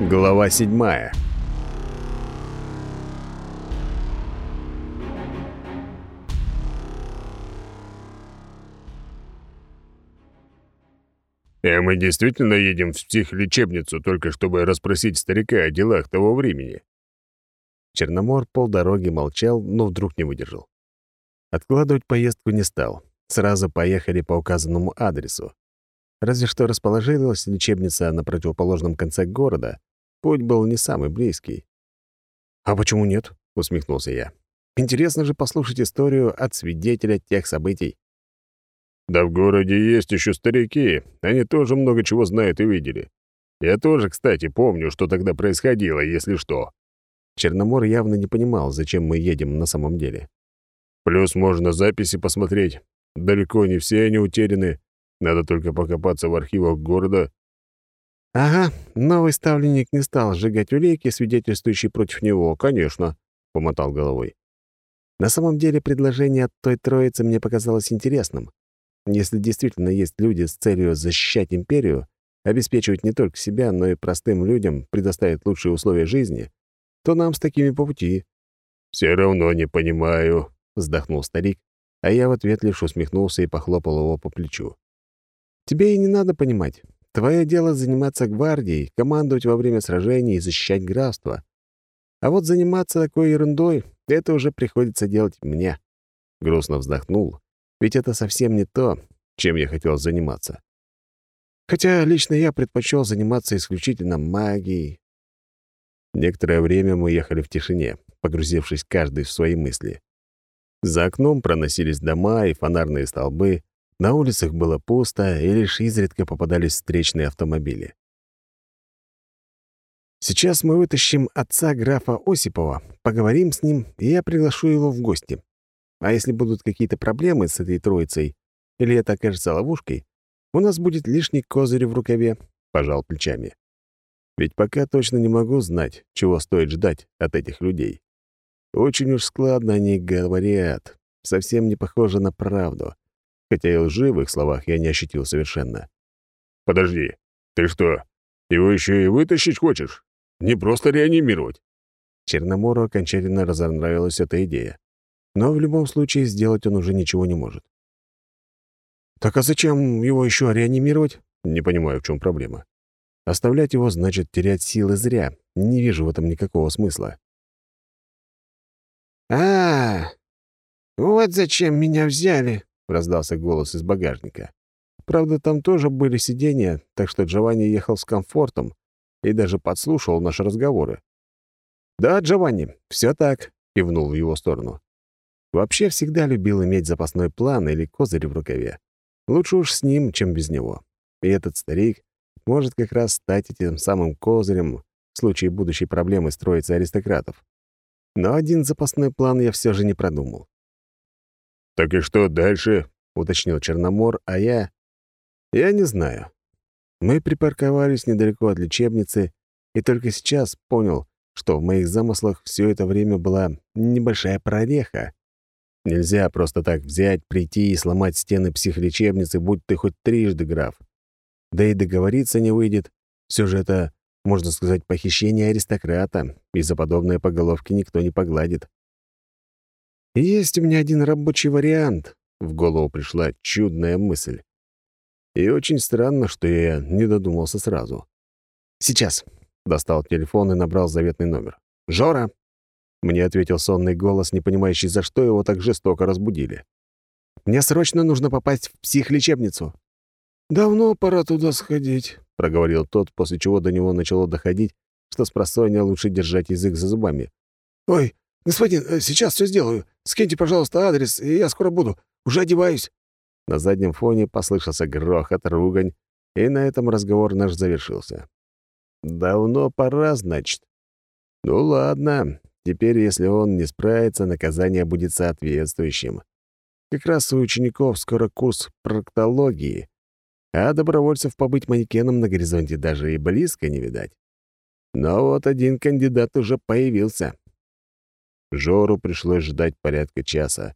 Глава седьмая. «А мы действительно едем в психлечебницу, только чтобы расспросить старика о делах того времени?» Черномор полдороги молчал, но вдруг не выдержал. Откладывать поездку не стал. Сразу поехали по указанному адресу. Разве что расположилась лечебница на противоположном конце города. Путь был не самый близкий. «А почему нет?» — усмехнулся я. «Интересно же послушать историю от свидетеля тех событий». «Да в городе есть еще старики. Они тоже много чего знают и видели. Я тоже, кстати, помню, что тогда происходило, если что». Черномор явно не понимал, зачем мы едем на самом деле. «Плюс можно записи посмотреть. Далеко не все они утеряны. Надо только покопаться в архивах города». «Ага, новый ставленник не стал сжигать улики, свидетельствующие против него, конечно», — помотал головой. «На самом деле предложение от той троицы мне показалось интересным. Если действительно есть люди с целью защищать империю, обеспечивать не только себя, но и простым людям предоставить лучшие условия жизни, то нам с такими по пути». «Все равно не понимаю», — вздохнул старик, а я в ответ лишь усмехнулся и похлопал его по плечу. «Тебе и не надо понимать. Твое дело заниматься гвардией, командовать во время сражений и защищать графство. А вот заниматься такой ерундой — это уже приходится делать мне». Грустно вздохнул, ведь это совсем не то, чем я хотел заниматься. Хотя лично я предпочел заниматься исключительно магией. Некоторое время мы ехали в тишине, погрузившись каждый в свои мысли. За окном проносились дома и фонарные столбы, на улицах было пусто, и лишь изредка попадались встречные автомобили. Сейчас мы вытащим отца графа Осипова, поговорим с ним, и я приглашу его в гости. А если будут какие-то проблемы с этой троицей, или это окажется ловушкой, у нас будет лишний козырь в рукаве, — пожал плечами. Ведь пока точно не могу знать, чего стоит ждать от этих людей. Очень уж складно они говорят, совсем не похоже на правду хотя и лжи в их словах я не ощутил совершенно. «Подожди, ты что, его еще и вытащить хочешь? Не просто реанимировать?» Черномору окончательно разонравилась эта идея. Но в любом случае сделать он уже ничего не может. «Так а зачем его еще реанимировать?» Не понимаю, в чем проблема. Оставлять его значит терять силы зря. Не вижу в этом никакого смысла. «А, вот зачем меня взяли!» — раздался голос из багажника. Правда, там тоже были сиденья, так что Джованни ехал с комфортом и даже подслушивал наши разговоры. «Да, Джованни, все так», — кивнул в его сторону. «Вообще всегда любил иметь запасной план или козырь в рукаве. Лучше уж с ним, чем без него. И этот старик может как раз стать этим самым козырем в случае будущей проблемы строиться аристократов. Но один запасной план я все же не продумал. «Так и что дальше?» — уточнил Черномор, а я... Я не знаю. Мы припарковались недалеко от лечебницы, и только сейчас понял, что в моих замыслах все это время была небольшая прореха. Нельзя просто так взять, прийти и сломать стены психлечебницы, будь ты хоть трижды граф. Да и договориться не выйдет. Все же это, можно сказать, похищение аристократа, и за подобные поголовки никто не погладит. «Есть у меня один рабочий вариант», — в голову пришла чудная мысль. И очень странно, что я не додумался сразу. «Сейчас», — достал телефон и набрал заветный номер. «Жора!» Мне ответил сонный голос, не понимающий, за что его так жестоко разбудили. «Мне срочно нужно попасть в психлечебницу». «Давно пора туда сходить», — проговорил тот, после чего до него начало доходить, что с просонья лучше держать язык за зубами. «Ой, господин, э, сейчас все сделаю. Скиньте, пожалуйста, адрес, и я скоро буду. Уже одеваюсь». На заднем фоне послышался грохот, ругань, и на этом разговор наш завершился. «Давно пора, значит?» «Ну ладно, теперь, если он не справится, наказание будет соответствующим. Как раз у учеников скоро курс проктологии, а добровольцев побыть манекеном на горизонте даже и близко не видать. Но вот один кандидат уже появился. Жору пришлось ждать порядка часа,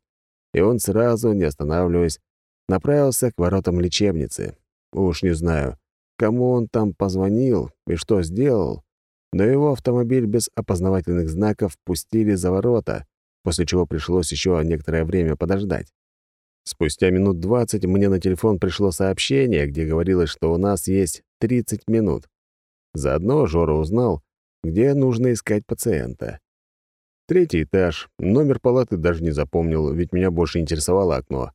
и он сразу, не останавливаясь, направился к воротам лечебницы. Уж не знаю, кому он там позвонил и что сделал, но его автомобиль без опознавательных знаков пустили за ворота, после чего пришлось еще некоторое время подождать. Спустя минут двадцать мне на телефон пришло сообщение, где говорилось, что у нас есть 30 минут. Заодно Жора узнал, где нужно искать пациента. Третий этаж, номер палаты даже не запомнил, ведь меня больше интересовало окно.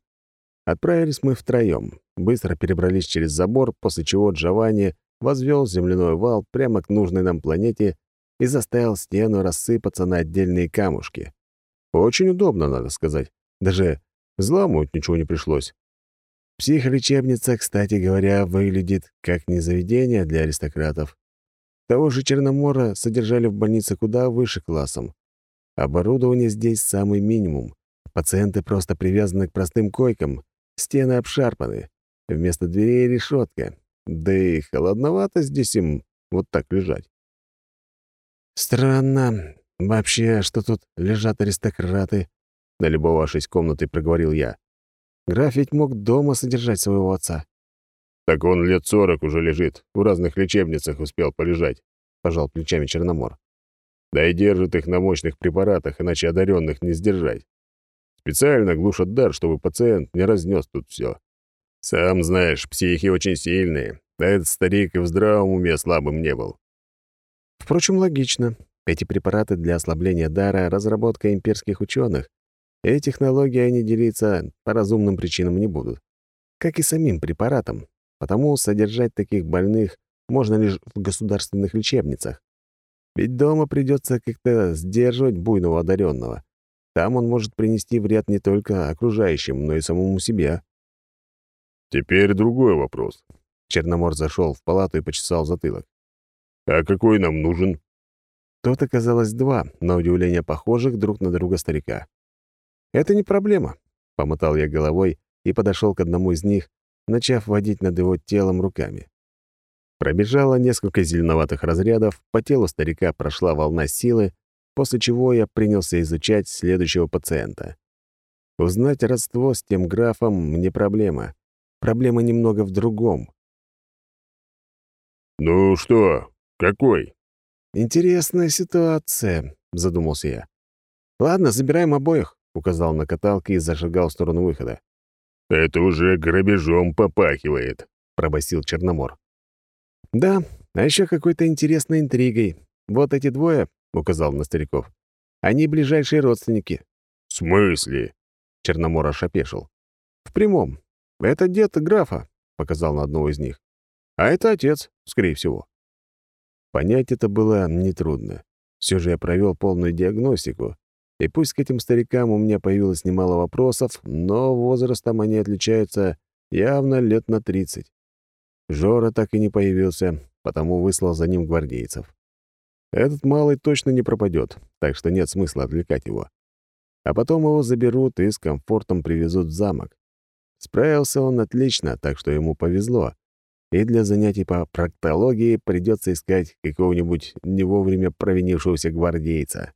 Отправились мы втроем, быстро перебрались через забор, после чего Джованни возвел земляной вал прямо к нужной нам планете и заставил стену рассыпаться на отдельные камушки. Очень удобно, надо сказать. Даже взламывать ничего не пришлось. Психолечебница, кстати говоря, выглядит как не заведение для аристократов. Того же Черномора содержали в больнице куда выше классом. Оборудование здесь самый минимум. Пациенты просто привязаны к простым койкам, стены обшарпаны. Вместо дверей решетка. Да и холодновато здесь им вот так лежать. Странно. Вообще, что тут лежат аристократы? Налюбовавшись комнатой, проговорил я. Граф ведь мог дома содержать своего отца. «Так он лет сорок уже лежит, в разных лечебницах успел полежать», — пожал плечами Черномор. «Да и держит их на мощных препаратах, иначе одаренных не сдержать. Специально глушат дар, чтобы пациент не разнес тут все. Сам знаешь, психи очень сильные, а этот старик и в здравом уме слабым не был». Впрочем, логично. Эти препараты для ослабления дара — разработка имперских ученых, и технологии они делиться по разумным причинам не будут. Как и самим препаратам, Потому содержать таких больных можно лишь в государственных лечебницах. Ведь дома придется как-то сдерживать буйного одаренного. Там он может принести вред не только окружающим, но и самому себе. Теперь другой вопрос. Черномор зашел в палату и почесал затылок. «А какой нам нужен?» Тут оказалось два, на удивление похожих друг на друга старика. «Это не проблема», — помотал я головой и подошел к одному из них, начав водить над его телом руками. Пробежало несколько зеленоватых разрядов, по телу старика прошла волна силы, после чего я принялся изучать следующего пациента. Узнать родство с тем графом — не проблема. Проблема немного в другом. «Ну что, какой?» «Интересная ситуация», — задумался я. «Ладно, забираем обоих», — указал на каталке и зажигал в сторону выхода. «Это уже грабежом попахивает», — пробасил Черномор. «Да, а еще какой-то интересной интригой. Вот эти двое», — указал на стариков, — «они ближайшие родственники». «В смысле?» — Черномор аж опешил. «В прямом. Это дед графа», — показал на одного из них. «А это отец, скорее всего». Понять это было нетрудно. Все же я провел полную диагностику, и пусть к этим старикам у меня появилось немало вопросов, но возрастом они отличаются явно лет на 30. Жора так и не появился, потому выслал за ним гвардейцев. Этот малый точно не пропадет, так что нет смысла отвлекать его. А потом его заберут и с комфортом привезут в замок. Справился он отлично, так что ему повезло. И для занятий по проктологии придется искать какого-нибудь не вовремя провинившегося гвардейца.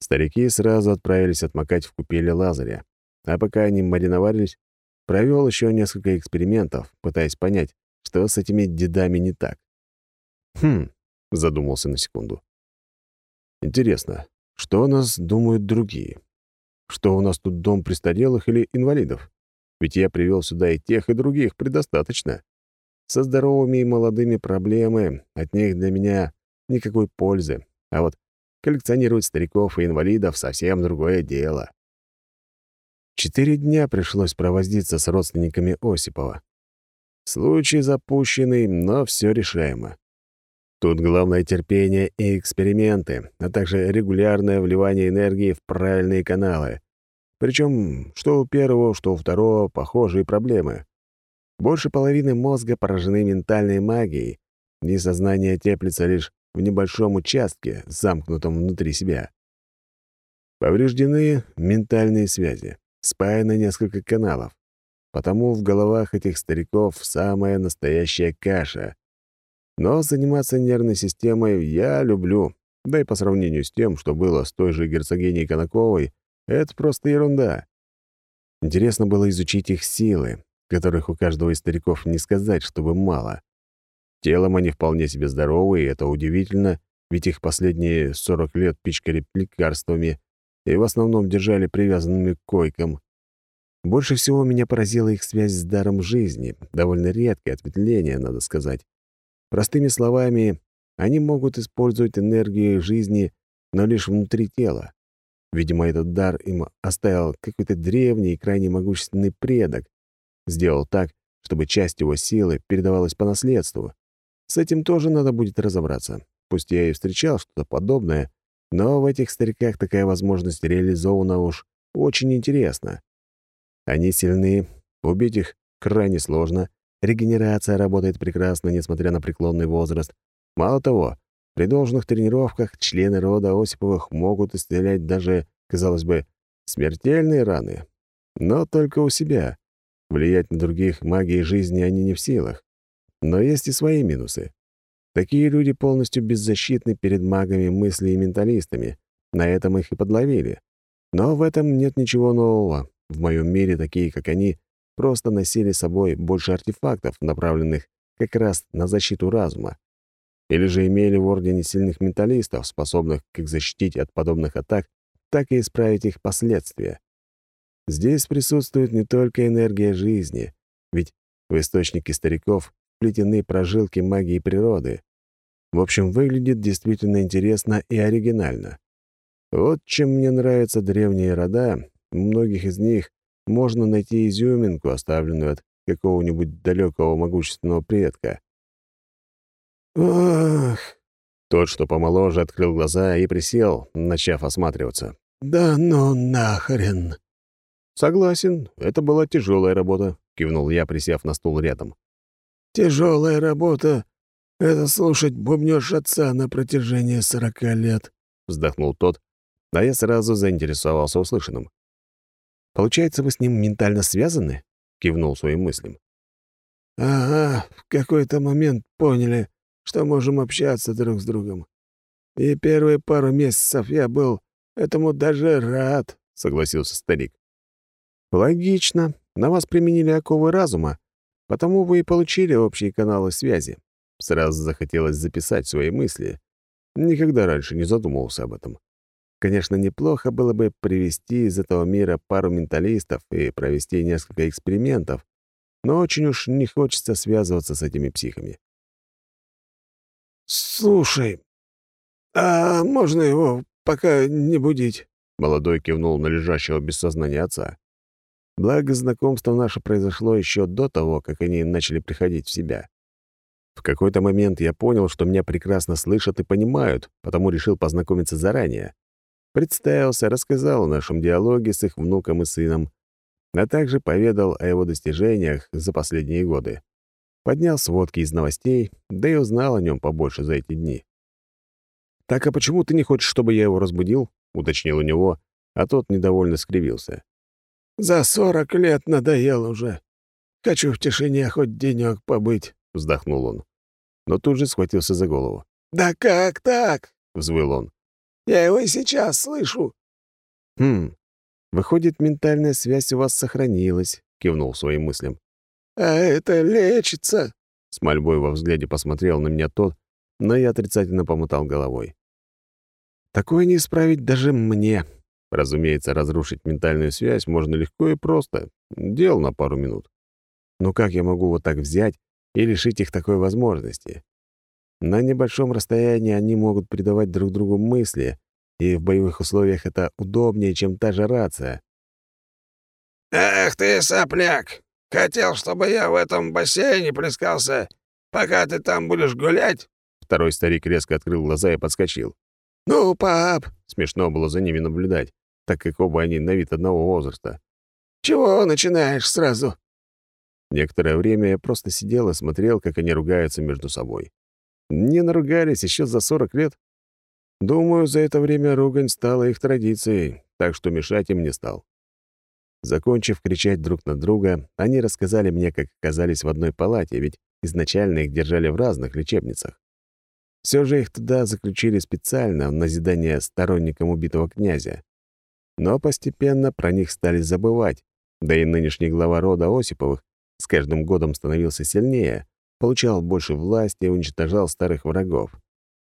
Старики сразу отправились отмокать в купели Лазаря, а пока они мариновались, провел еще несколько экспериментов, пытаясь понять, что с этими дедами не так. «Хм», — задумался на секунду. «Интересно, что о нас думают другие? Что у нас тут дом престарелых или инвалидов? Ведь я привел сюда и тех, и других предостаточно. Со здоровыми и молодыми проблемы, от них для меня никакой пользы. А вот Коллекционировать стариков и инвалидов — совсем другое дело. Четыре дня пришлось провозиться с родственниками Осипова. Случай запущенный, но все решаемо. Тут главное терпение и эксперименты, а также регулярное вливание энергии в правильные каналы. Причем что у первого, что у второго похожие проблемы. Больше половины мозга поражены ментальной магией, и сознание теплится лишь в небольшом участке, замкнутом внутри себя. Повреждены ментальные связи, спаяно несколько каналов, потому в головах этих стариков самая настоящая каша. Но заниматься нервной системой я люблю, да и по сравнению с тем, что было с той же герцогиней Конаковой, это просто ерунда. Интересно было изучить их силы, которых у каждого из стариков не сказать, чтобы мало. Телом они вполне себе здоровы, и это удивительно, ведь их последние 40 лет пичкали лекарствами и в основном держали привязанными к койкам. Больше всего меня поразила их связь с даром жизни, довольно редкое ответвление, надо сказать. Простыми словами, они могут использовать энергию жизни, но лишь внутри тела. Видимо, этот дар им оставил какой-то древний и крайне могущественный предок. Сделал так, чтобы часть его силы передавалась по наследству. С этим тоже надо будет разобраться. Пусть я и встречал что-то подобное, но в этих стариках такая возможность реализована уж очень интересно. Они сильны, убить их крайне сложно, регенерация работает прекрасно, несмотря на преклонный возраст. Мало того, при должных тренировках члены рода Осиповых могут исцелять даже, казалось бы, смертельные раны. Но только у себя. Влиять на других магией жизни они не в силах. Но есть и свои минусы. Такие люди полностью беззащитны перед магами мысли и менталистами. На этом их и подловили. Но в этом нет ничего нового. В моем мире такие, как они, просто носили с собой больше артефактов, направленных как раз на защиту разума. Или же имели в Ордене сильных менталистов, способных как защитить от подобных атак, так и исправить их последствия. Здесь присутствует не только энергия жизни, ведь в источнике стариков вплетены прожилки магии природы. В общем, выглядит действительно интересно и оригинально. Вот чем мне нравятся древние рода, у многих из них можно найти изюминку, оставленную от какого-нибудь далекого могущественного предка. Ох, Тот, что помоложе, открыл глаза и присел, начав осматриваться. да ну нахрен. «Согласен, это была тяжелая работа», — кивнул я, присев на стул рядом. Тяжелая работа — это слушать бубнёж отца на протяжении сорока лет. Вздохнул тот, а я сразу заинтересовался услышанным. «Получается, вы с ним ментально связаны?» — кивнул своим мыслям. Ага, в какой-то момент поняли, что можем общаться друг с другом. И первые пару месяцев я был этому даже рад, — согласился старик. «Логично. На вас применили оковы разума, потому вы и получили общие каналы связи». Сразу захотелось записать свои мысли. Никогда раньше не задумывался об этом. Конечно, неплохо было бы привести из этого мира пару менталистов и провести несколько экспериментов, но очень уж не хочется связываться с этими психами. «Слушай, а можно его пока не будить?» Молодой кивнул на лежащего без сознания отца. Благо, знакомство наше произошло еще до того, как они начали приходить в себя. В какой-то момент я понял, что меня прекрасно слышат и понимают, потому решил познакомиться заранее. Представился, рассказал о нашем диалоге с их внуком и сыном, а также поведал о его достижениях за последние годы. Поднял сводки из новостей, да и узнал о нем побольше за эти дни. «Так а почему ты не хочешь, чтобы я его разбудил?» — уточнил у него, а тот недовольно скривился. «За сорок лет надоел уже. Хочу в тишине хоть денек побыть», — вздохнул он. Но тут же схватился за голову. «Да как так?» — взвыл он. «Я его и сейчас слышу». «Хм, выходит, ментальная связь у вас сохранилась», — кивнул своим мыслям. «А это лечится». С мольбой во взгляде посмотрел на меня тот, но я отрицательно помотал головой. «Такое не исправить даже мне», Разумеется, разрушить ментальную связь можно легко и просто. Дел на пару минут. Но как я могу вот так взять и лишить их такой возможности? На небольшом расстоянии они могут передавать друг другу мысли, и в боевых условиях это удобнее, чем та же рация. «Эх ты, сопляк! Хотел, чтобы я в этом бассейне плескался, пока ты там будешь гулять?» Второй старик резко открыл глаза и подскочил. «Ну, пап!» — смешно было за ними наблюдать так как оба они на вид одного возраста. «Чего начинаешь сразу?» Некоторое время я просто сидел и смотрел, как они ругаются между собой. Не наругались еще за сорок лет. Думаю, за это время ругань стала их традицией, так что мешать им не стал. Закончив кричать друг на друга, они рассказали мне, как оказались в одной палате, ведь изначально их держали в разных лечебницах. Все же их туда заключили специально в назидание сторонникам убитого князя. Но постепенно про них стали забывать, да и нынешний глава рода Осиповых с каждым годом становился сильнее, получал больше власти и уничтожал старых врагов.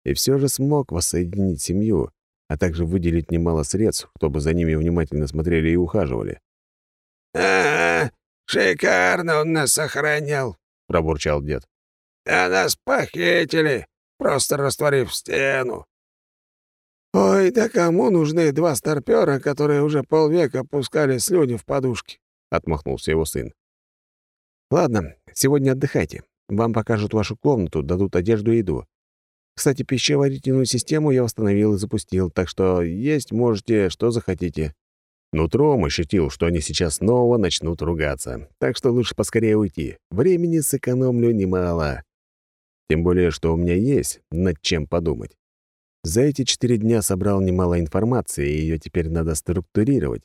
И все же смог воссоединить семью, а также выделить немало средств, чтобы за ними внимательно смотрели и ухаживали. «А, -а шикарно он нас сохранял», — пробурчал дед. «А нас похитили, просто растворив стену». «Ой, да кому нужны два старпёра, которые уже полвека пускали слюни в подушки?» — отмахнулся его сын. «Ладно, сегодня отдыхайте. Вам покажут вашу комнату, дадут одежду и еду. Кстати, пищеварительную систему я восстановил и запустил, так что есть можете, что захотите». Нутром ощутил, что они сейчас снова начнут ругаться, так что лучше поскорее уйти. Времени сэкономлю немало. Тем более, что у меня есть над чем подумать. За эти четыре дня собрал немало информации, и ее теперь надо структурировать,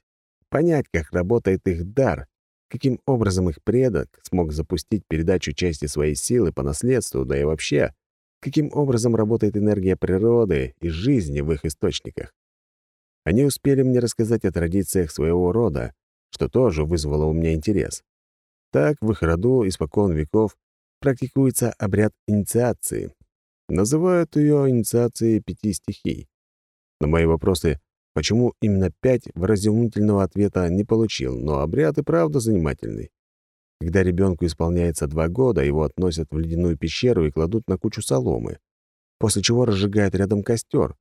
понять, как работает их дар, каким образом их предок смог запустить передачу части своей силы по наследству, да и вообще, каким образом работает энергия природы и жизни в их источниках. Они успели мне рассказать о традициях своего рода, что тоже вызвало у меня интерес. Так в их роду испокон веков практикуется обряд инициации, Называют ее инициацией пяти стихий. На мои вопросы, почему именно пять, выразительного ответа не получил, но обряд и правда занимательный. Когда ребенку исполняется два года, его относят в ледяную пещеру и кладут на кучу соломы, после чего разжигают рядом костер.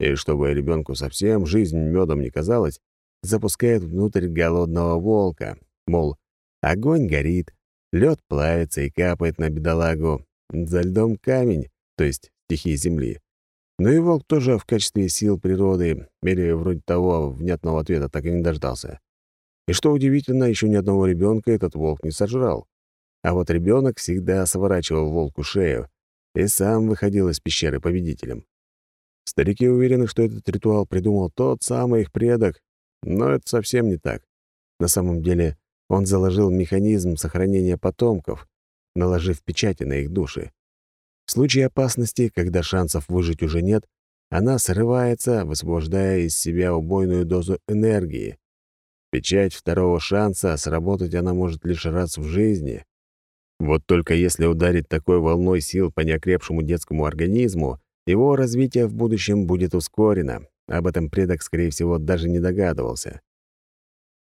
И чтобы ребенку совсем жизнь медом не казалась, запускают внутрь голодного волка, мол, огонь горит, лед плавится и капает на бедолагу, за льдом камень, то есть стихии Земли. Но и волк тоже в качестве сил природы, или вроде того, внятного ответа так и не дождался. И что удивительно, еще ни одного ребенка этот волк не сожрал. А вот ребенок всегда сворачивал волку шею и сам выходил из пещеры победителем. Старики уверены, что этот ритуал придумал тот самый их предок, но это совсем не так. На самом деле он заложил механизм сохранения потомков, наложив печати на их души. В случае опасности, когда шансов выжить уже нет, она срывается, высвобождая из себя убойную дозу энергии. Печать второго шанса, сработать она может лишь раз в жизни. Вот только если ударить такой волной сил по неокрепшему детскому организму, его развитие в будущем будет ускорено. Об этом предок, скорее всего, даже не догадывался.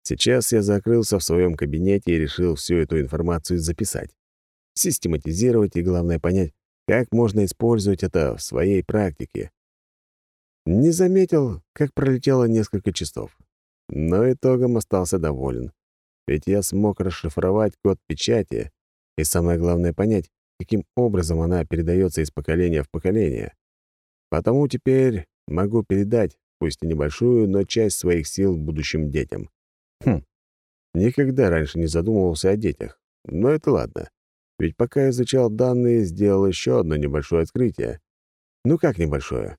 Сейчас я закрылся в своем кабинете и решил всю эту информацию записать. Систематизировать и, главное, понять, как можно использовать это в своей практике? Не заметил, как пролетело несколько часов. Но итогом остался доволен. Ведь я смог расшифровать код печати и, самое главное, понять, каким образом она передается из поколения в поколение. Потому теперь могу передать, пусть и небольшую, но часть своих сил будущим детям. Хм, никогда раньше не задумывался о детях. Но это ладно. Ведь пока изучал данные, сделал еще одно небольшое открытие. Ну как небольшое?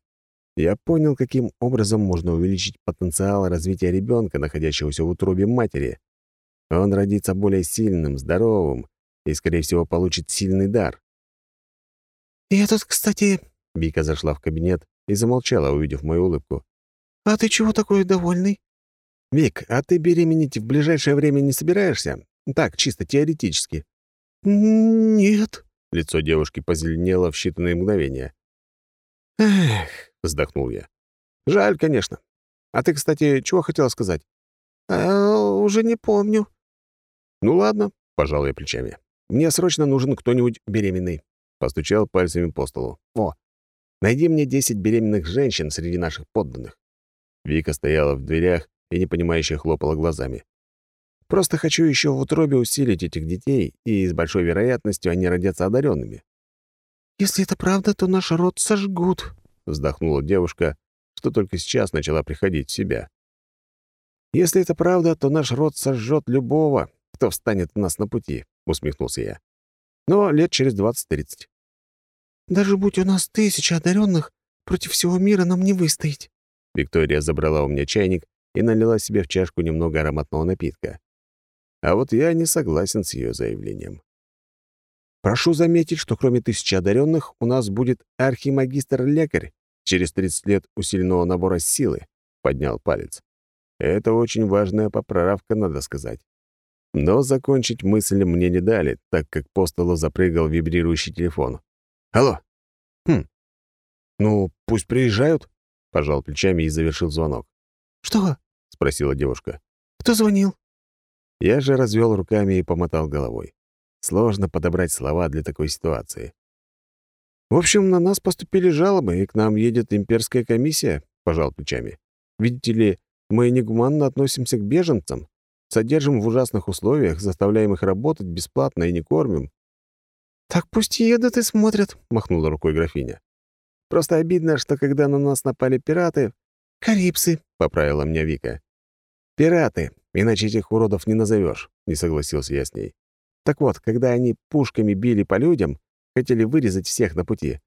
Я понял, каким образом можно увеличить потенциал развития ребенка, находящегося в утробе матери. Он родится более сильным, здоровым и, скорее всего, получит сильный дар. «Я тут, кстати...» — Вика зашла в кабинет и замолчала, увидев мою улыбку. «А ты чего такой довольный?» «Вик, а ты беременеть в ближайшее время не собираешься? Так, чисто теоретически». «Нет». Лицо девушки позеленело в считанные мгновения. «Эх», — вздохнул я. «Жаль, конечно. А ты, кстати, чего хотела сказать?» «А, уже не помню». «Ну ладно», — пожал я плечами. «Мне срочно нужен кто-нибудь беременный». Постучал пальцами по столу. «О, найди мне десять беременных женщин среди наших подданных». Вика стояла в дверях и непонимающе хлопала глазами. Просто хочу еще в утробе усилить этих детей, и с большой вероятностью они родятся одаренными. «Если это правда, то наш род сожгут», — вздохнула девушка, что только сейчас начала приходить в себя. «Если это правда, то наш род сожжет любого, кто встанет у нас на пути», — усмехнулся я. «Но лет через двадцать-тридцать». «Даже будь у нас тысяча одаренных, против всего мира нам не выстоять». Виктория забрала у меня чайник и налила себе в чашку немного ароматного напитка. А вот я не согласен с ее заявлением. Прошу заметить, что кроме тысячи одаренных у нас будет архимагистр-лекарь через 30 лет усиленного набора силы, поднял палец. Это очень важная поправка, надо сказать. Но закончить мысль мне не дали, так как по столу запрыгал вибрирующий телефон. «Алло!» «Хм. Ну, пусть приезжают», — пожал плечами и завершил звонок. «Что?» — спросила девушка. «Кто звонил?» Я же развел руками и помотал головой. Сложно подобрать слова для такой ситуации. «В общем, на нас поступили жалобы, и к нам едет имперская комиссия», — пожал плечами. «Видите ли, мы негуманно относимся к беженцам, содержим в ужасных условиях, заставляем их работать бесплатно и не кормим». «Так пусть едут и смотрят», — махнула рукой графиня. «Просто обидно, что когда на нас напали пираты...» «Карипсы», — поправила меня Вика. «Пираты, иначе этих уродов не назовешь», — не согласился я с ней. «Так вот, когда они пушками били по людям, хотели вырезать всех на пути,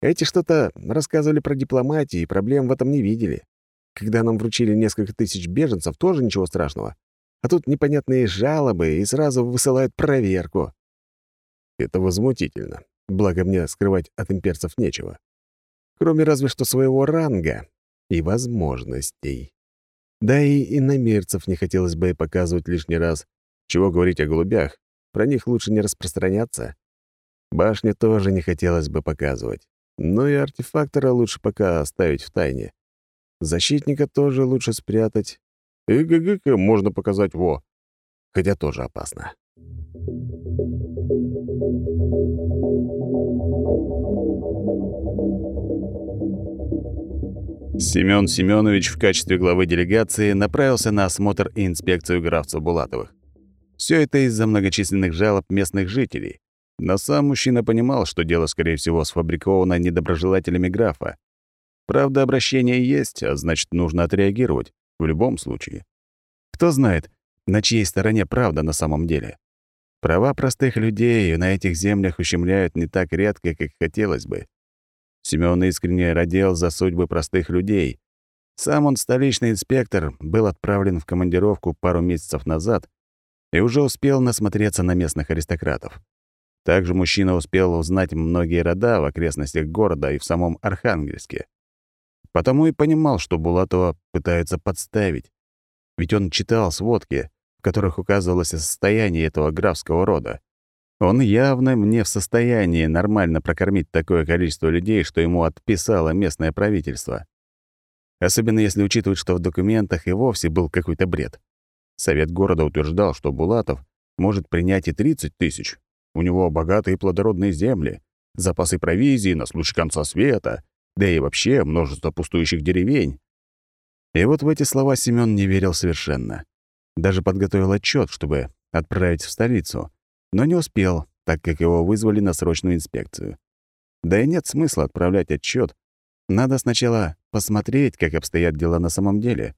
эти что-то рассказывали про дипломатию и проблем в этом не видели. Когда нам вручили несколько тысяч беженцев, тоже ничего страшного. А тут непонятные жалобы и сразу высылают проверку. Это возмутительно. Благо мне скрывать от имперцев нечего. Кроме разве что своего ранга и возможностей. Да и иномерцев не хотелось бы показывать лишний раз. Чего говорить о голубях? Про них лучше не распространяться. Башню тоже не хотелось бы показывать. Но и артефактора лучше пока оставить в тайне. Защитника тоже лучше спрятать. И ГГК можно показать во. Хотя тоже опасно. Семён Семёнович в качестве главы делегации направился на осмотр и инспекцию графцев Булатовых. Все это из-за многочисленных жалоб местных жителей. Но сам мужчина понимал, что дело, скорее всего, сфабриковано недоброжелателями графа. Правда, обращение есть, а значит, нужно отреагировать. В любом случае. Кто знает, на чьей стороне правда на самом деле. Права простых людей на этих землях ущемляют не так редко, как хотелось бы. Семён искренне родил за судьбы простых людей. Сам он, столичный инспектор, был отправлен в командировку пару месяцев назад и уже успел насмотреться на местных аристократов. Также мужчина успел узнать многие рода в окрестностях города и в самом Архангельске. Потому и понимал, что Булатова пытаются подставить. Ведь он читал сводки, в которых указывалось о состоянии этого графского рода. Он явно не в состоянии нормально прокормить такое количество людей, что ему отписало местное правительство. Особенно если учитывать, что в документах и вовсе был какой-то бред. Совет города утверждал, что Булатов может принять и 30 тысяч. У него богатые плодородные земли, запасы провизии на случай конца света, да и вообще множество пустующих деревень. И вот в эти слова Семён не верил совершенно. Даже подготовил отчет, чтобы отправить в столицу, но не успел, так как его вызвали на срочную инспекцию. Да и нет смысла отправлять отчет. Надо сначала посмотреть, как обстоят дела на самом деле.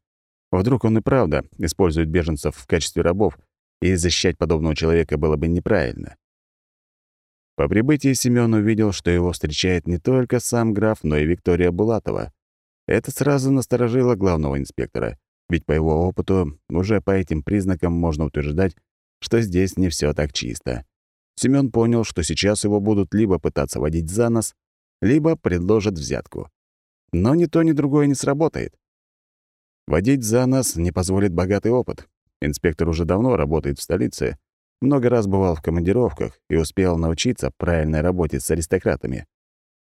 Вдруг он и правда использует беженцев в качестве рабов, и защищать подобного человека было бы неправильно. По прибытии Семён увидел, что его встречает не только сам граф, но и Виктория Булатова. Это сразу насторожило главного инспектора, ведь по его опыту уже по этим признакам можно утверждать, что здесь не все так чисто. Семён понял, что сейчас его будут либо пытаться водить за нос, либо предложат взятку. Но ни то, ни другое не сработает. Водить за нос не позволит богатый опыт. Инспектор уже давно работает в столице, много раз бывал в командировках и успел научиться правильной работе с аристократами.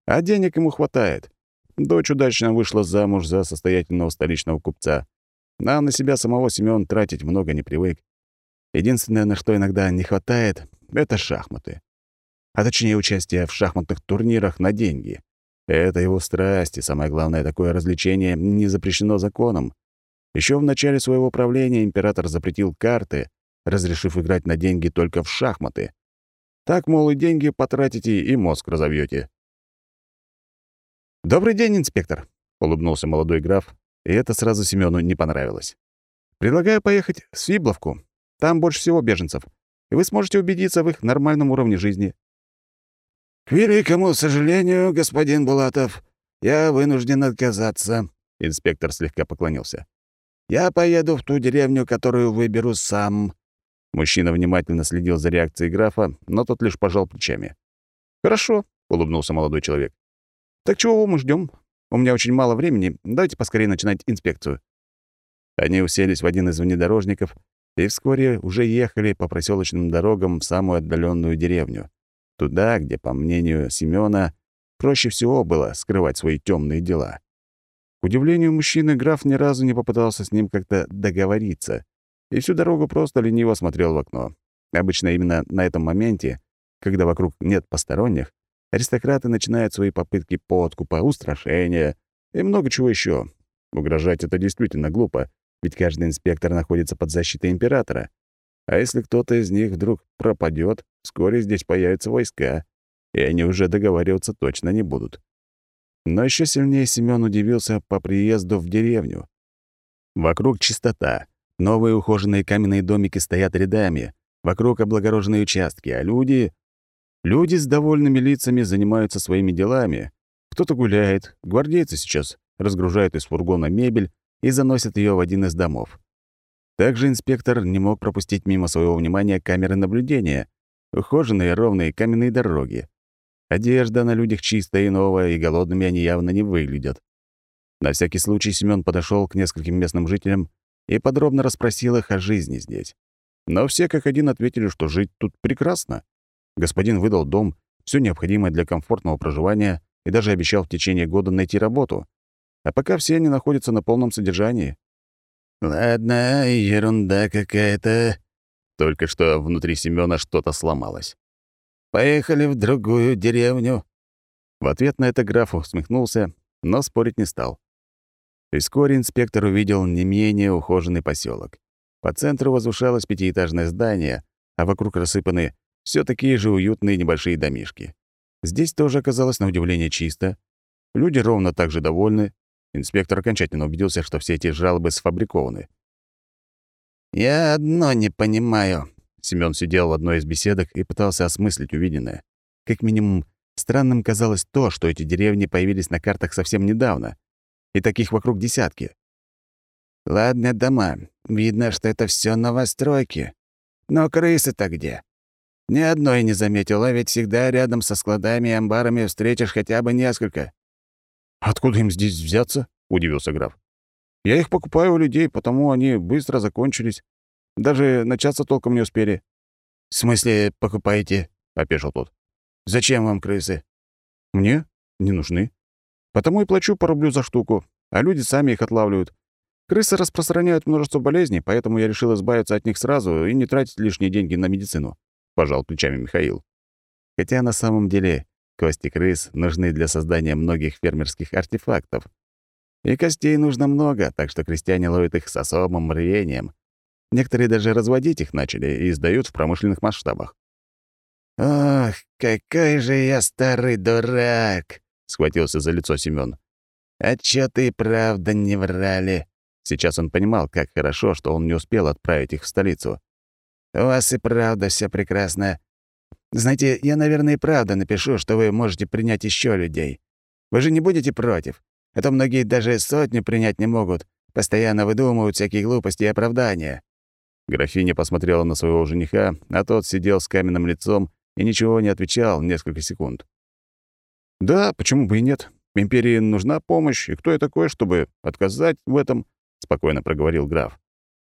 А денег ему хватает. Дочь удачно вышла замуж за состоятельного столичного купца. А на себя самого Семён тратить много не привык. Единственное, на что иногда не хватает, — это шахматы. А точнее, участие в шахматных турнирах на деньги. Это его страсть, и самое главное, такое развлечение не запрещено законом. Еще в начале своего правления император запретил карты, разрешив играть на деньги только в шахматы. Так, мол, и деньги потратите, и мозг разовьете. «Добрый день, инспектор», — улыбнулся молодой граф, и это сразу Семену не понравилось. «Предлагаю поехать в Свибловку. Там больше всего беженцев, и вы сможете убедиться в их нормальном уровне жизни». «К великому сожалению, господин Булатов, я вынужден отказаться», — инспектор слегка поклонился. «Я поеду в ту деревню, которую выберу сам». Мужчина внимательно следил за реакцией графа, но тот лишь пожал плечами. «Хорошо», — улыбнулся молодой человек. «Так чего мы ждем? У меня очень мало времени. Давайте поскорее начинать инспекцию». Они уселись в один из внедорожников, и вскоре уже ехали по проселочным дорогам в самую отдаленную деревню, туда, где, по мнению Семёна, проще всего было скрывать свои темные дела. К удивлению мужчины, граф ни разу не попытался с ним как-то договориться, и всю дорогу просто лениво смотрел в окно. Обычно именно на этом моменте, когда вокруг нет посторонних, аристократы начинают свои попытки подкупа, устрашения и много чего еще. Угрожать это действительно глупо, ведь каждый инспектор находится под защитой императора. А если кто-то из них вдруг пропадет, вскоре здесь появятся войска, и они уже договариваться точно не будут. Но еще сильнее Семён удивился по приезду в деревню. Вокруг чистота, новые ухоженные каменные домики стоят рядами, вокруг облагороженные участки, а люди... Люди с довольными лицами занимаются своими делами. Кто-то гуляет, гвардейцы сейчас разгружают из фургона мебель и заносят ее в один из домов. Также инспектор не мог пропустить мимо своего внимания камеры наблюдения, ухоженные ровные каменные дороги. Одежда на людях чистая и новая, и голодными они явно не выглядят. На всякий случай Семён подошел к нескольким местным жителям и подробно расспросил их о жизни здесь. Но все как один ответили, что жить тут прекрасно. Господин выдал дом, все необходимое для комфортного проживания и даже обещал в течение года найти работу. А пока все они находятся на полном содержании. «Ладно, ерунда какая-то». Только что внутри Семёна что-то сломалось. «Поехали в другую деревню». В ответ на это граф усмехнулся, но спорить не стал. И вскоре инспектор увидел не менее ухоженный поселок. По центру возвышалось пятиэтажное здание, а вокруг рассыпаны все такие же уютные небольшие домишки. Здесь тоже оказалось на удивление чисто. Люди ровно так же довольны, Инспектор окончательно убедился, что все эти жалобы сфабрикованы. «Я одно не понимаю». Семён сидел в одной из беседок и пытался осмыслить увиденное. Как минимум, странным казалось то, что эти деревни появились на картах совсем недавно. И таких вокруг десятки. «Ладно, дома. Видно, что это все новостройки. Но крысы-то где? Ни одной не заметил, а ведь всегда рядом со складами и амбарами встретишь хотя бы несколько. «Откуда им здесь взяться?» — удивился граф. «Я их покупаю у людей, потому они быстро закончились. Даже начаться толком не успели». «В смысле покупаете?» — опешил тот. «Зачем вам крысы?» «Мне? Не нужны. Потому и плачу по рублю за штуку, а люди сами их отлавливают. Крысы распространяют множество болезней, поэтому я решил избавиться от них сразу и не тратить лишние деньги на медицину», — пожал плечами Михаил. Хотя на самом деле Кости крыс нужны для создания многих фермерских артефактов. И костей нужно много, так что крестьяне ловят их с особым рвением. Некоторые даже разводить их начали и сдают в промышленных масштабах. «Ох, какой же я старый дурак!» — схватился за лицо Семён. «Отчёты и правда не врали». Сейчас он понимал, как хорошо, что он не успел отправить их в столицу. «У вас и правда все прекрасно. Знаете, я, наверное, и правда напишу, что вы можете принять еще людей. Вы же не будете против? А то многие даже сотню принять не могут, постоянно выдумывают всякие глупости и оправдания». Графиня посмотрела на своего жениха, а тот сидел с каменным лицом и ничего не отвечал несколько секунд. «Да, почему бы и нет? Империи нужна помощь, и кто я такой, чтобы отказать в этом?» — спокойно проговорил граф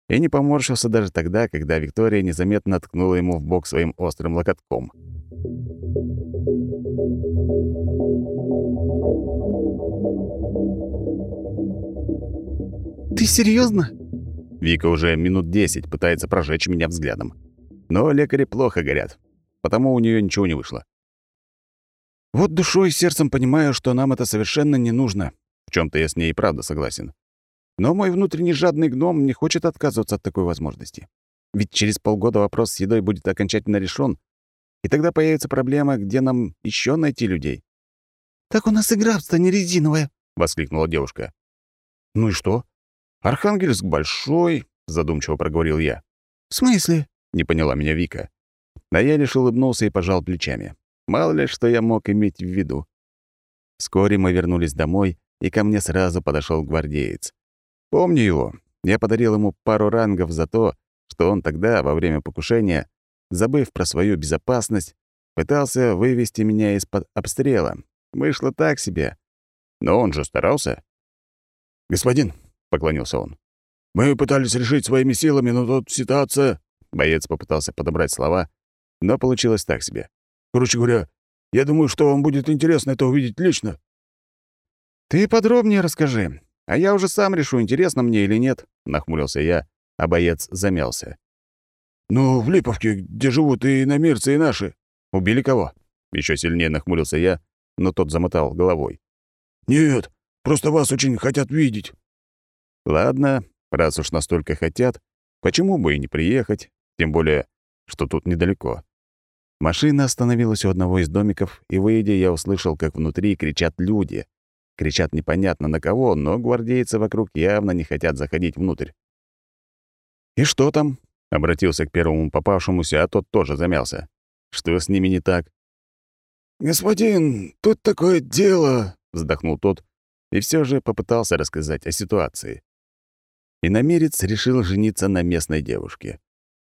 и не поморщился даже тогда, когда Виктория незаметно ткнула ему в бок своим острым локотком. «Ты серьезно? Вика уже минут десять пытается прожечь меня взглядом. Но лекари плохо горят, потому у нее ничего не вышло. Вот душой и сердцем понимаю, что нам это совершенно не нужно. В чем то я с ней и правда согласен. Но мой внутренний жадный гном не хочет отказываться от такой возможности. Ведь через полгода вопрос с едой будет окончательно решен, и тогда появится проблема, где нам еще найти людей. «Так у нас и графство не резиновое», — воскликнула девушка. «Ну и что? Архангельск большой», — задумчиво проговорил я. «В смысле?» — не поняла меня Вика. А я лишь улыбнулся и пожал плечами. Мало ли, что я мог иметь в виду. Вскоре мы вернулись домой, и ко мне сразу подошел гвардеец. Помню его. Я подарил ему пару рангов за то, что он тогда, во время покушения, забыв про свою безопасность, пытался вывести меня из-под обстрела. Вышло так себе. Но он же старался. «Господин», — поклонился он, Мы пытались решить своими силами, но тут ситуация...» Боец попытался подобрать слова, но получилось так себе. «Короче говоря, я думаю, что вам будет интересно это увидеть лично». «Ты подробнее расскажи, а я уже сам решу, интересно мне или нет», — нахмурился я, а боец замялся. «Ну, в Липовке, где живут и иномирцы, и наши». «Убили кого?» Еще сильнее нахмурился я, но тот замотал головой. «Нет, просто вас очень хотят видеть». «Ладно, раз уж настолько хотят, почему бы и не приехать, тем более, что тут недалеко». Машина остановилась у одного из домиков, и, выйдя, я услышал, как внутри кричат люди. Кричат непонятно на кого, но гвардейцы вокруг явно не хотят заходить внутрь. «И что там?» — обратился к первому попавшемуся, а тот тоже замялся. «Что с ними не так?» «Господин, тут такое дело», — вздохнул тот и все же попытался рассказать о ситуации. Иномерец решил жениться на местной девушке.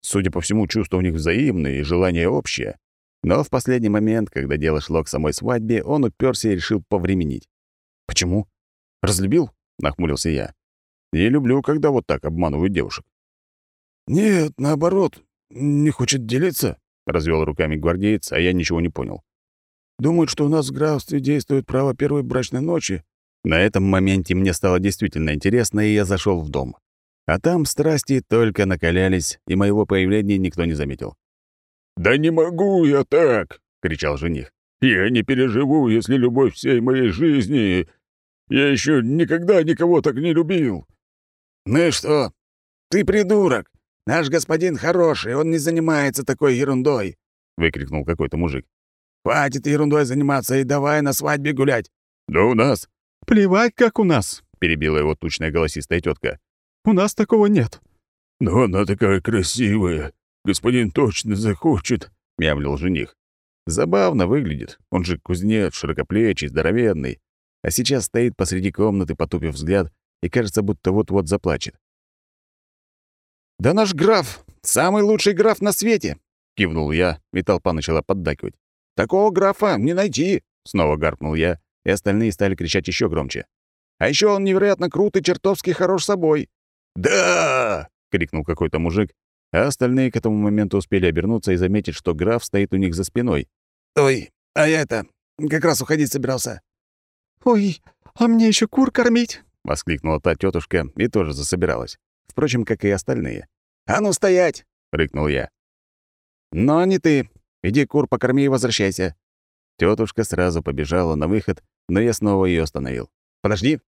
Судя по всему, чувства у них взаимные и желание общее. Но в последний момент, когда дело шло к самой свадьбе, он уперся и решил повременить. «Почему? Разлюбил?» — нахмурился я. «Не люблю, когда вот так обманывают девушек». «Нет, наоборот, не хочет делиться», — развел руками гвардеец, а я ничего не понял. Думают, что у нас в графстве действует право первой брачной ночи». На этом моменте мне стало действительно интересно, и я зашел в дом. А там страсти только накалялись, и моего появления никто не заметил. «Да не могу я так!» — кричал жених. «Я не переживу, если любовь всей моей жизни... Я еще никогда никого так не любил!» «Ну и что? Ты придурок! Наш господин хороший, он не занимается такой ерундой!» — выкрикнул какой-то мужик. Хватит ерундой заниматься и давай на свадьбе гулять». «Да у нас». «Плевать, как у нас», — перебила его тучная голосистая тетка. «У нас такого нет». «Но она такая красивая. Господин точно захочет», — мямлил жених. Забавно выглядит. Он же кузнец, широкоплечий, здоровенный. А сейчас стоит посреди комнаты, потупив взгляд, и кажется, будто вот-вот заплачет. «Да наш граф! Самый лучший граф на свете!» — кивнул я, и толпа начала поддакивать. «Такого графа не найти!» — снова гаркнул я, и остальные стали кричать еще громче. «А еще он невероятно крут и чертовски хорош собой!» «Да!» — крикнул какой-то мужик, а остальные к этому моменту успели обернуться и заметить, что граф стоит у них за спиной. «Ой, а я это, как раз уходить собирался». «Ой, а мне еще кур кормить!» — воскликнула та тетушка и тоже засобиралась. Впрочем, как и остальные. «А ну стоять!» — рыкнул я. «Но не ты. Иди кур покорми и возвращайся». Тетушка сразу побежала на выход, но я снова ее остановил. «Подожди».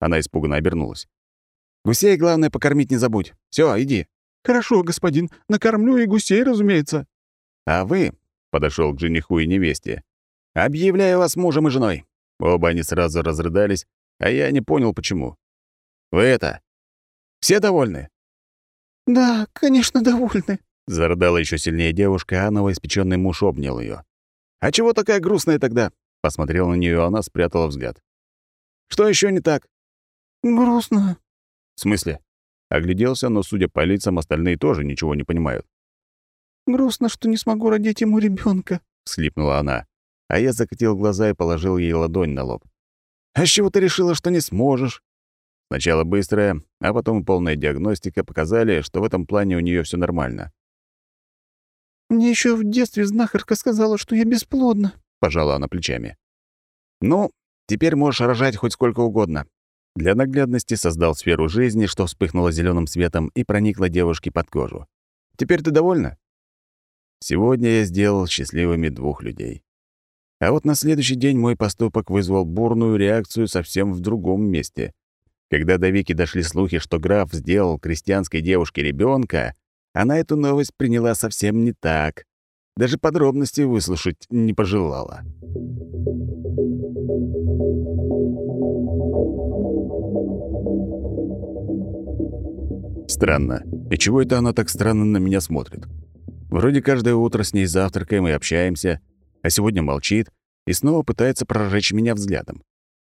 Она испуганно обернулась. «Гусей, главное, покормить не забудь. Все, иди». «Хорошо, господин. Накормлю и гусей, разумеется». «А вы...» — подошел к жениху и невесте. «Объявляю вас мужем и женой». Оба они сразу разрыдались, а я не понял, почему. «Вы это... Все довольны?» «Да, конечно, довольны», Зарыдала еще сильнее девушка, а новоиспеченный муж обнял ее. «А чего такая грустная тогда?» Посмотрел на нее, она спрятала взгляд. «Что еще не так?» «Грустно». «В смысле?» Огляделся, но, судя по лицам, остальные тоже ничего не понимают. «Грустно, что не смогу родить ему ребенка, всхлипнула она. А я закатил глаза и положил ей ладонь на лоб. «А с чего ты решила, что не сможешь?» Сначала быстрая, а потом полная диагностика показали, что в этом плане у нее все нормально. Мне еще в детстве знахарка сказала, что я бесплодна», — пожала она плечами. «Ну, теперь можешь рожать хоть сколько угодно». Для наглядности создал сферу жизни, что вспыхнула зеленым светом и проникла девушке под кожу. «Теперь ты довольна?» Сегодня я сделал счастливыми двух людей. А вот на следующий день мой поступок вызвал бурную реакцию совсем в другом месте. Когда до Вики дошли слухи, что граф сделал крестьянской девушке ребенка, она эту новость приняла совсем не так. Даже подробности выслушать не пожелала. Странно. И чего это она так странно на меня смотрит? Вроде каждое утро с ней завтракаем и общаемся, а сегодня молчит и снова пытается прожечь меня взглядом.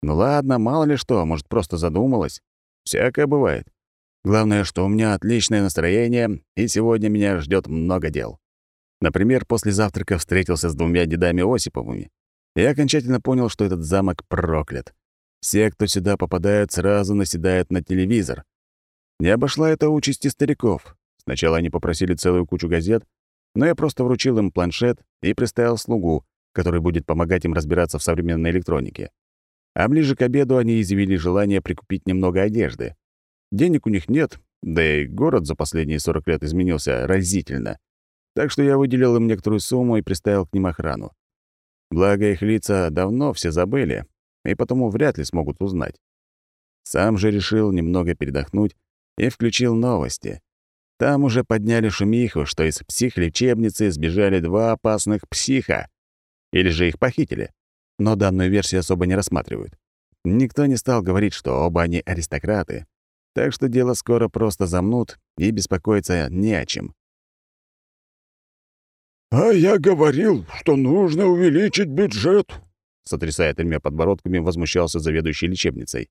Ну ладно, мало ли что, может, просто задумалась. Всякое бывает. Главное, что у меня отличное настроение, и сегодня меня ждет много дел. Например, после завтрака встретился с двумя дедами Осиповыми. И окончательно понял, что этот замок проклят. Все, кто сюда попадают, сразу наседают на телевизор. Не обошла это участи стариков. Сначала они попросили целую кучу газет, но я просто вручил им планшет и приставил слугу, который будет помогать им разбираться в современной электронике. А ближе к обеду они изъявили желание прикупить немного одежды. Денег у них нет, да и город за последние 40 лет изменился разительно. Так что я выделил им некоторую сумму и приставил к ним охрану. Благо, их лица давно все забыли, и потому вряд ли смогут узнать. Сам же решил немного передохнуть и включил новости. Там уже подняли шумиху, что из психлечебницы сбежали два опасных психа. Или же их похитили. Но данную версию особо не рассматривают. Никто не стал говорить, что оба они аристократы. Так что дело скоро просто замнут, и беспокоиться не о чем. «А я говорил, что нужно увеличить бюджет», сотрясая тремя подбородками, возмущался заведующий лечебницей.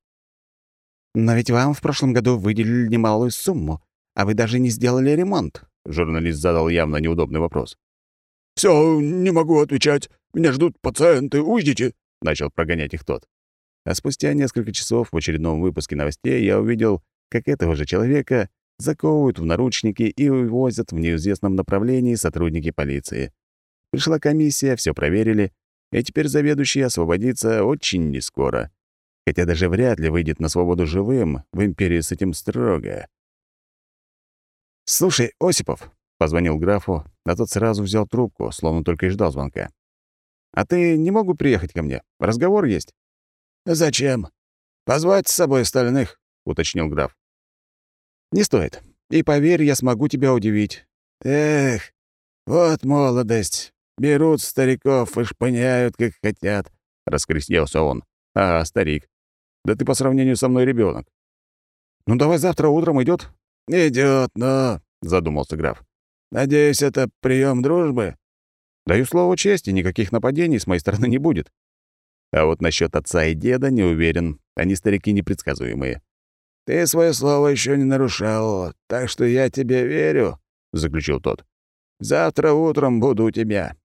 «Но ведь вам в прошлом году выделили немалую сумму, а вы даже не сделали ремонт», — журналист задал явно неудобный вопрос. «Всё, не могу отвечать. Меня ждут пациенты. Уйдите», — начал прогонять их тот. А спустя несколько часов в очередном выпуске новостей я увидел, как этого же человека заковывают в наручники и увозят в неизвестном направлении сотрудники полиции. Пришла комиссия, все проверили, и теперь заведующий освободится очень нескоро. Хотя даже вряд ли выйдет на свободу живым, в империи с этим строго. «Слушай, Осипов», — позвонил графу, а тот сразу взял трубку, словно только и ждал звонка. «А ты не могу приехать ко мне? Разговор есть?» «Зачем? Позвать с собой остальных», — уточнил граф. «Не стоит. И поверь, я смогу тебя удивить». «Эх, вот молодость. Берут стариков и шпыняют, как хотят», — раскрестился он. «А, старик. Да ты по сравнению со мной ребенок. «Ну давай завтра утром идет. Идет, но...» — задумался граф. «Надеюсь, это прием дружбы?» «Даю слово чести, никаких нападений с моей стороны не будет». А вот насчет отца и деда не уверен. Они старики непредсказуемые. «Ты свое слово еще не нарушал, так что я тебе верю», — заключил тот. «Завтра утром буду у тебя.